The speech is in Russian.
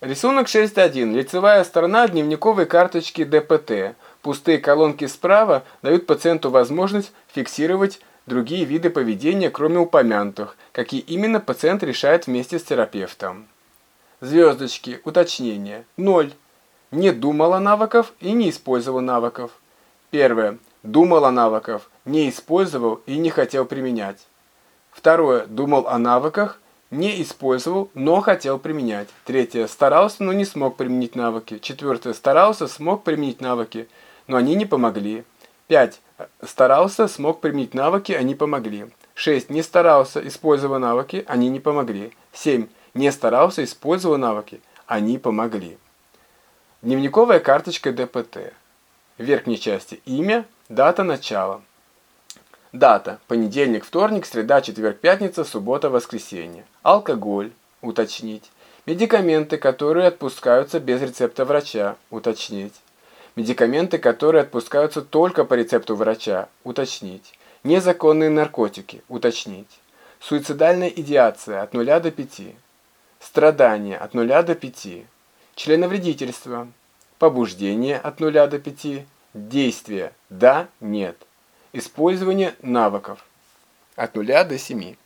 Рисунок 6.1. Лицевая сторона дневниковой карточки ДПТ. Пустые колонки справа дают пациенту возможность фиксировать другие виды поведения, кроме упомянутых, какие именно пациент решает вместе с терапевтом. Звездочки. Уточнение. 0. Не думал о навыков и не использовал навыков. Первое. Думал о навыков, не использовал и не хотел применять. Второе. Думал о навыках, не использовал, но хотел применять. Третье. Старался, но не смог применить навыки. Четвертое. Старался, смог применить навыки, но они не помогли. Пять. Старался, смог применить навыки, они помогли. Шесть. Не старался, использовал навыки, они не помогли. Семь не старался, использовал навыки. Они помогли. Дневниковая карточка ДПТ. В верхней части имя, дата начала. Дата. Понедельник, вторник, среда, четверг, пятница, суббота, воскресенье. Алкоголь. Уточнить. Медикаменты, которые отпускаются без рецепта врача. Уточнить. Медикаменты, которые отпускаются только по рецепту врача. Уточнить. Незаконные наркотики. Уточнить. Суицидальная идеация от 0 до 5. Страдания от 0 до 5. Членовредительство. Побуждение от 0 до 5. Действие. Да, нет. Использование навыков. От 0 до 7.